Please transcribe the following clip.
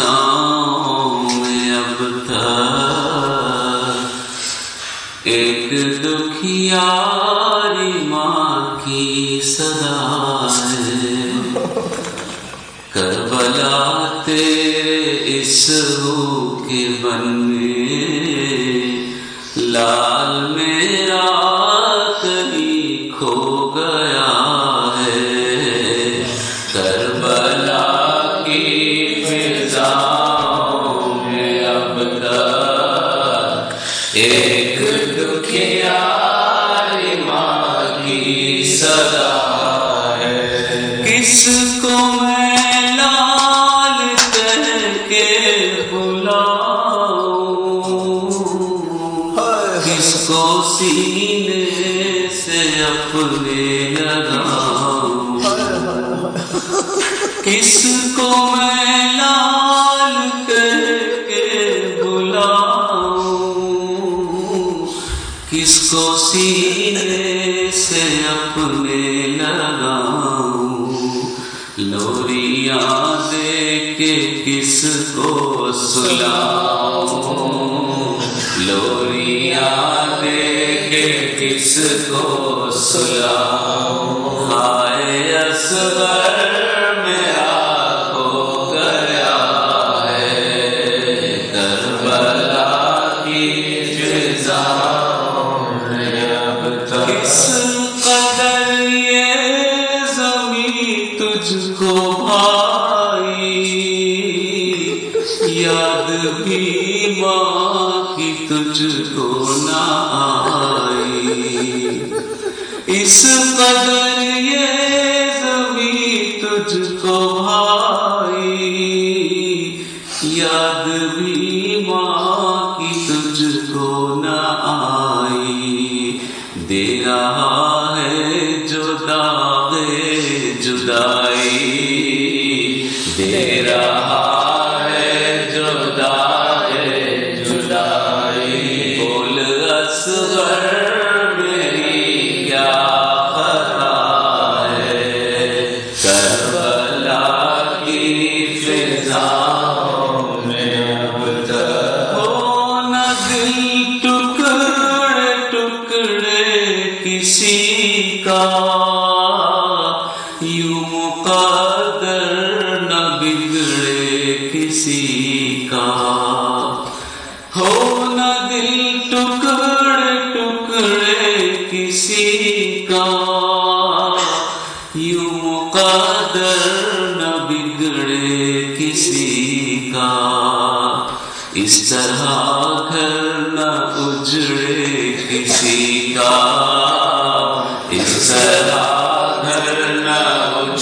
فضاؤں میں اب تک۔ ایک دکھیاری ماں کی صدا ہے۔ کربلا تیرے اس روح کے بن میں لال میرا کہیں کھو گیا کی صدا ہے؟ کس کو میں لال کے بلاؤں کس کو سینے سے اپنے لگاؤں؟ کس کو میں کس کو سینے سے اپنے لگاؤں؟ لوریاں دے کے کس کو سلاؤں؟ لوریاں دے کے کس کو سلاؤں؟ ہائے اصغر تجھ کو بھائی، یاد بھی ماں کی تجھ کو نہ آئی۔ اس قدر یہ زمین تجھ کو بھائی، یاد بھی ماں کی تجھ کو نہ آئی۔ دے رہا کسی کا یوں مقدر نہ بگڑے کسی کا۔ ہو نہ دل ٹکڑے ٹکڑے کسی کا۔ یوں مقدر نہ بگڑے کسی کا۔ اس طرح